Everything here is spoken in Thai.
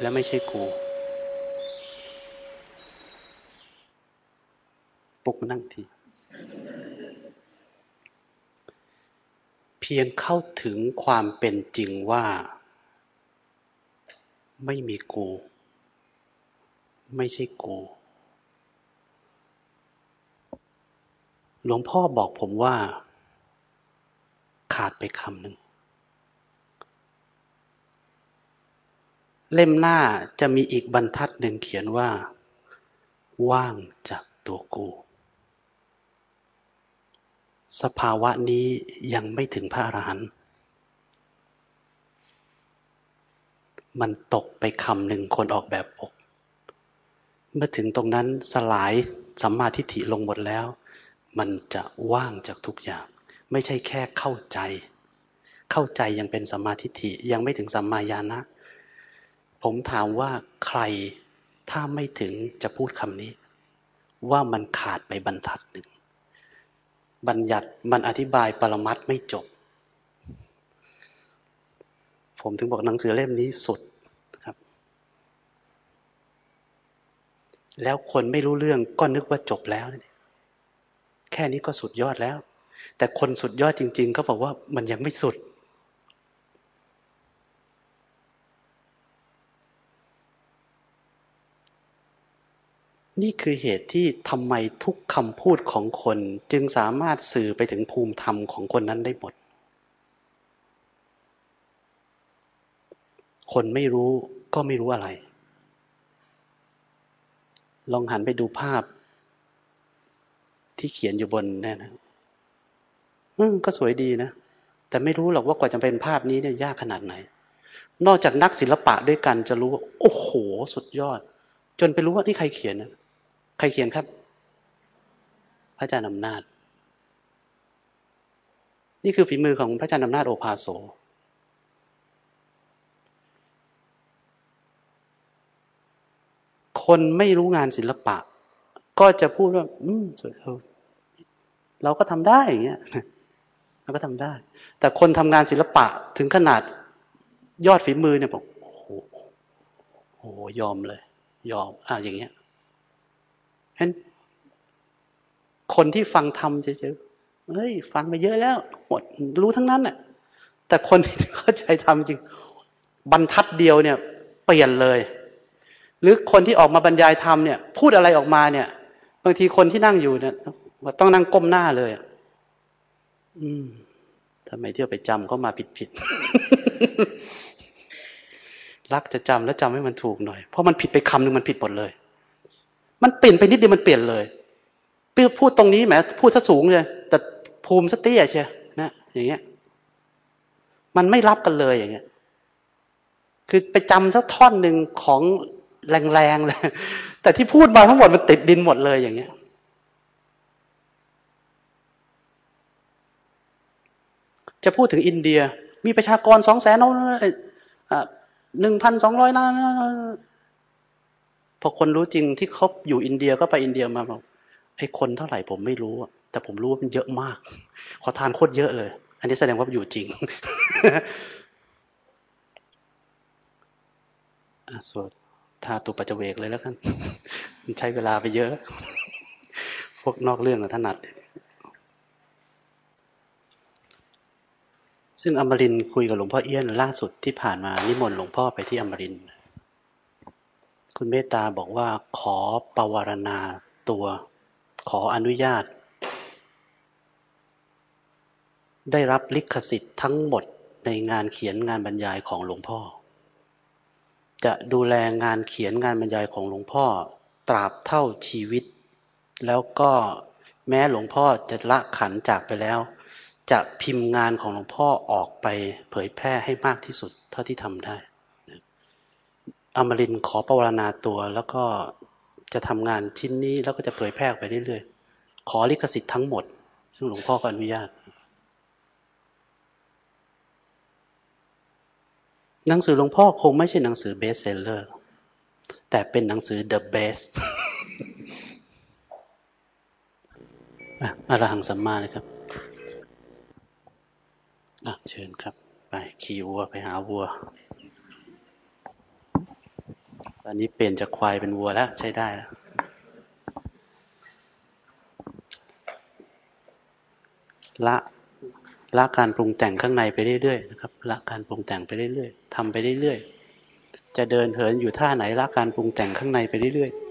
และไม่ใช่กูปุกนั่งที เพียงเข้าถึงความเป็นจริงว่า ไม่มีกู ไม่ใช่กู หลวงพ่อบอกผมว่า ขาดไปคำหนึ่ง เล่มหน้าจะมีอีกบรรทัดหนึ่งเขียนว่า ว่างจากตัวกู สภาวะนี้ยังไม่ถึงพระอรหันต์มันตกไปคำหนึ่งคนออกแบบอก เมื่อถึงตรงนั้นสลายสัมมาทิฏฐิลงหมดแล้ว มันจะว่างจากทุกอย่าง ไม่ใช่แค่เข้าใจ เข้าใจยังเป็นสัมมาทิฏฐิยังไม่ถึงสัมมาญาณะ ผมถามว่าใครถ้าไม่ถึงจะพูดคำนี้ ว่ามันขาดไปบรรทัดหนึ่ง บัญญัติมันอธิบายปรมัตไม่จบ ผมถึงบอกหนังสือเล่มนี้สุดครับ แล้วคนไม่รู้เรื่องก็นึกว่าจบแล้ว แค่นี้ก็สุดยอดแล้ว แต่คนสุดยอดจริง ๆ ก็บอกว่ามันยังไม่สุด นี่คือเหตุที่ทำไมทุกคำพูดของคน จึงสามารถสื่อไปถึงภูมิธรรมของคนนั้นได้หมด คนไม่รู้ก็ไม่รู้อะไร ลองหันไปดูภาพ ที่เขียนอยู่บนนี่นะอืมก็สวยดีนะ แต่ไม่รู้หรอกว่ากว่าจะเป็นภาพนี้เนี่ยยากขนาดไหน นอกจากนักศิลปะด้วยกันจะรู้ว่า โอ้โห สุดยอด จนไปรู้ว่าที่ใครเขียนนะ ใครเขียนครับ พระอาจารย์อำนาจ นี่คือฝีมือของพระอาจารย์อำนาจโอภาโสคนไม่รู้งานศิลปะ ก็จะพูดว่า อืมสวยเราก็ทำได้อย่างเงี้ยเราก็ทำได้ แต่คนทำงานศิลปะถึงขนาดยอดฝีมือเนี่ยบอกโอ้โหยอมเลย ยอมอะอย่างเงี้ย ฉะนั้นคนที่ฟังธรรมเฉยๆเฮ้ย ฟังมาเยอะแล้วหมดรู้ทั้งนั้นน่ะ แต่คนที่เข้าใจธรรมจริง บรรทัดเดียวเนี่ย เปลี่ยนเลย หรือคนที่ออกมาบรรยายธรรมเนี่ย พูดอะไรออกมาเนี่ย บางทีคนที่นั่งอยู่เนี่ยต้องนั่งก้มหน้าเลย อืมทำไมเที่ยวไปจำเขามาผิดผิดรักจะจำแล้วจำให้มันถูกหน่อย เพราะมันผิดไปคำหนึ่งมันผิดหมดเลย มันเปลี่ยนไปนิดเดียวมันเปลี่ยนเลยพูดตรงนี้แหมพูดซะสูงเลย แต่ภูมิสเตี้ยเชียนะอย่างเงี้ย มันไม่รับกันเลยอย่างเงี้ย คือไปจำสักท่อนหนึ่งของแรงๆเลย แต่ที่พูดมาทั้งหมดมันติดดินหมดเลยอย่างเงี้ย จะพูดถึงอินเดีย มีประชากรสองแสนหนึ่งพันสองร้อยล้าน พอคนรู้จริงที่เขาอยู่อินเดียก็ไปอินเดียมาบอกไอ้คนเท่าไหร่ผมไม่รู้แต่ผมรู้ว่ามันเยอะมาก ขอทานโคตรเยอะเลย อันนี้แสดงว่าอยู่จริงสวดทาตุปัจเวกเลยแล้วกันมันใช้เวลาไปเยอะ พวกนอกเรื่องถนัด ซึ่งอมรินคุยกับหลวงพ่อเอี้ยนล่าสุดที่ผ่านมานิมนต์หลวงพ่อไปที่อมริน คุณเมตตาบอกว่าขอปวารณาตัว ขออนุญาต ได้รับลิขสิทธิ์ทั้งหมดในงานเขียนงานบรรยายของหลวงพ่อ จะดูแลงานเขียนงานบรรยายของหลวงพ่อ ตราบเท่าชีวิต แล้วก็แม้หลวงพ่อจะละขันจากไปแล้ว จะพิมพ์งานของหลวงพ่อออกไปเผยแพร่ให้มากที่สุดเท่าที่ทำได้ อมรินขอประวรณาตัว แล้วก็จะทำงานชิ้นนี้แล้วก็จะเผยแพร่ไปเรื่อยๆ ขอลิขสิทธิ์ทั้งหมด ซึ่งหลวงพ่อก็อนุญาต หนังสือหลวงพ่อคงไม่ใช่หนังสือเบสเซลเลอร์ แต่เป็นหนังสือ The Best อารหังสัมมาเลยครับเชิญครับ ไปขี่วัวไปหาวัว อนนี้เปลี่ยนจากควายเป็นวัวแล้ว ใช้ได้แล้วละละการปรุงแต่งข้างในไปเรื่อยๆนะครับละการปรุงแต่งไปเรื่อยๆทำไปเรื่อยๆจะเดินเหินอยู่ท่าไหนละการปรุงแต่งข้างในไปเรื่อยๆ